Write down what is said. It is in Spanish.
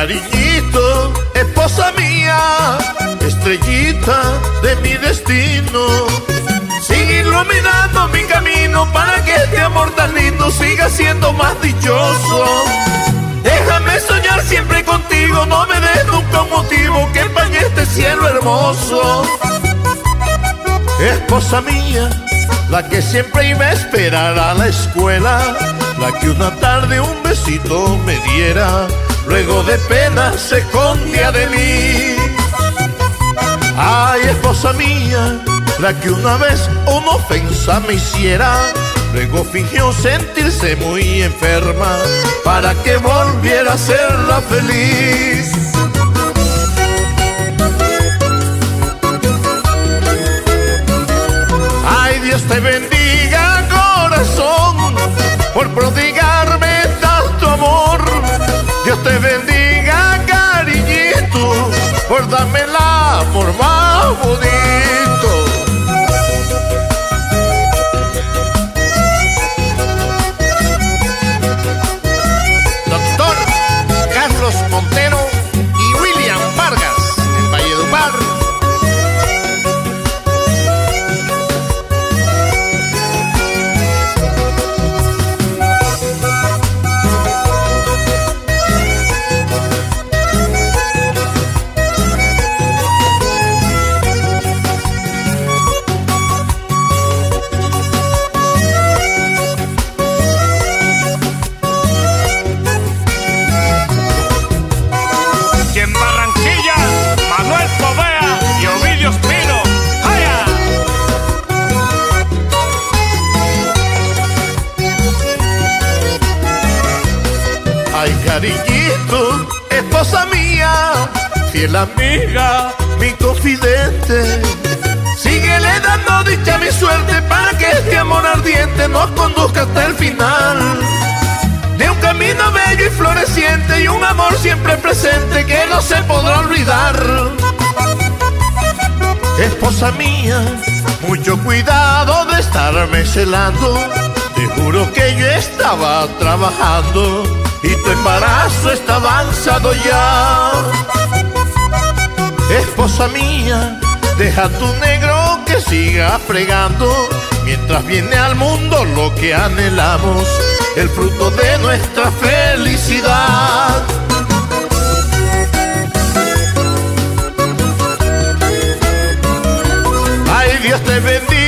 cariñito, esposa mía, estrellita de mi destino. Sigue iluminando mi camino para que este amor tan lindo siga siendo más dichoso. Déjame soñar siempre contigo, no me des nunca un motivo que empañe este cielo hermoso. Esposa mía, la que siempre iba a esperar a la escuela, la que una tarde un besito me diera, luego de pena se escondía de mí. Ay, esposa mía, la que una vez una ofensa me hiciera, luego fingió sentirse muy enferma para que volviera a serla feliz. Ay, Dios te bendiga, corazón, por prodigarme te bendiga, cariñito, por darme amor más bonito. Doctor Carlos Montero cariñito, esposa mía, fiel amiga, mi confidente. Síguele dando dicha mi suerte para que este amor ardiente nos conduzca hasta el final. De un camino bello y floreciente y un amor siempre presente que no se podrá olvidar. Esposa mía, mucho cuidado de estarme celando. Te juro que yo estaba trabajando y tu embarazo está avanzado ya. Esposa mía, deja tu negro que siga fregando mientras viene al mundo lo que anhelamos, el fruto de nuestra felicidad. Ay, Dios te bendiga,